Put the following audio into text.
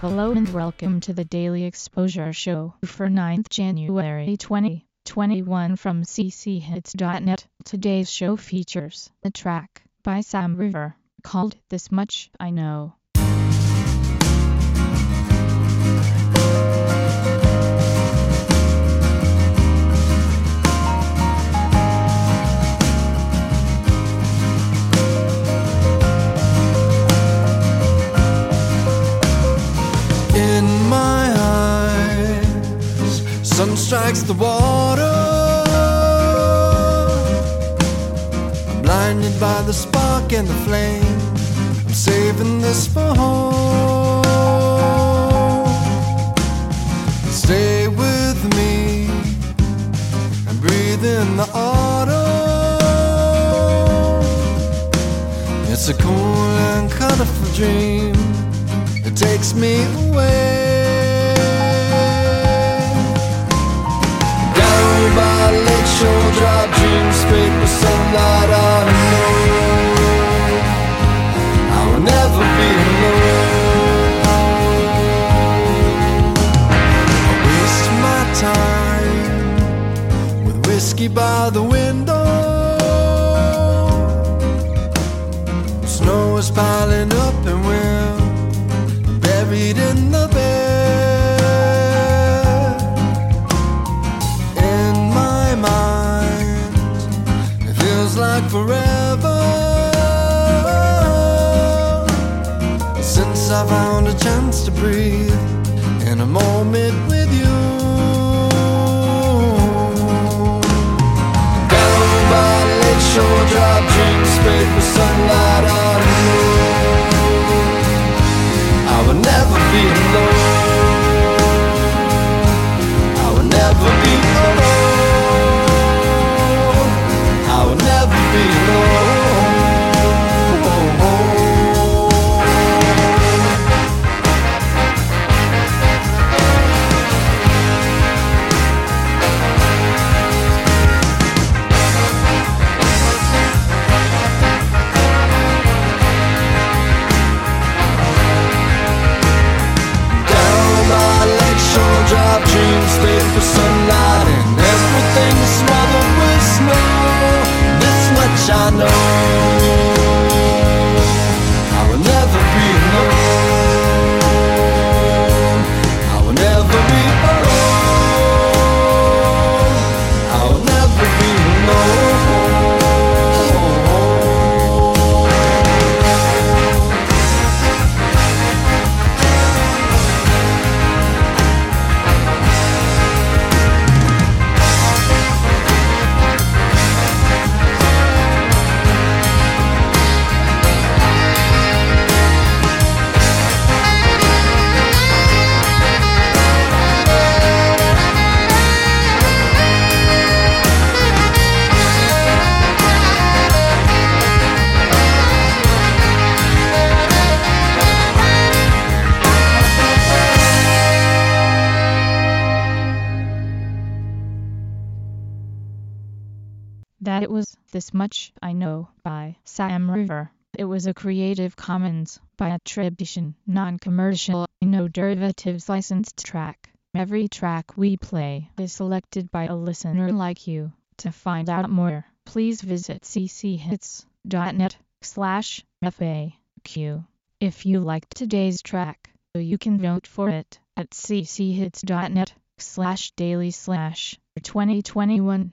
Hello and welcome to the Daily Exposure Show for 9th January 2021 from cchits.net. Today's show features the track by Sam River called This Much I Know. Strikes the water. Blinded by the spark and the flame. I'm saving this for home. Stay with me and breathe in the autumn. It's a cool and colorful dream it takes me away. Whiskey by the window. Snow is piling up and we're buried in the bed. In my mind, it feels like forever since I found a chance to breathe in a moment with you. Fade with sunlight. I know, That it was This Much I Know by Sam River. It was a Creative Commons by attribution, non-commercial, no derivatives licensed track. Every track we play is selected by a listener like you. To find out more, please visit cchits.net slash FAQ. If you liked today's track, you can vote for it at cchits.net slash daily slash 2021